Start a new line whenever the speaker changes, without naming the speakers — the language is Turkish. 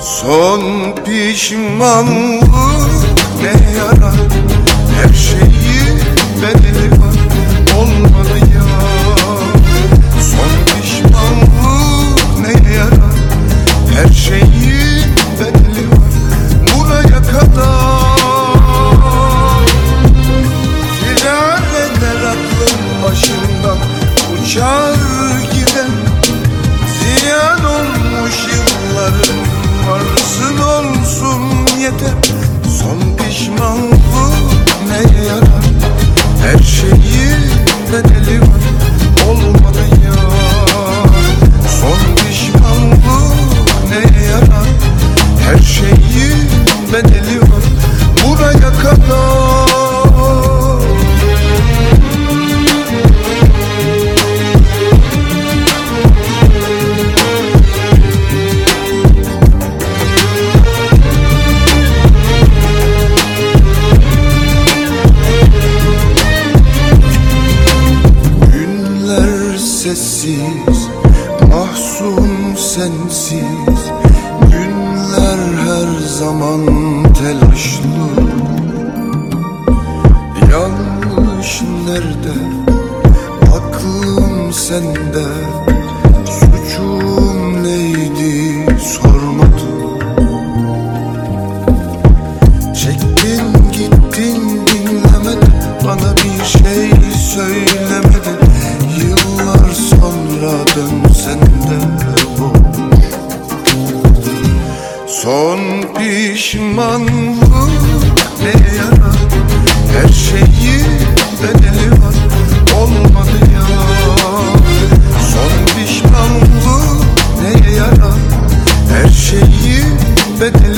Son pişmanlık ne yarar? ben deliyorum Buraya kadar. Günler sessiz Mahzun sensiz. Günler her zaman telaşlı Yanlış nerede? Aklım sende. Son pişmanlık ne yara Her şeyi bedeli var. Olmadı ya. Son pişmanlık ne yara Her şeyi bedeli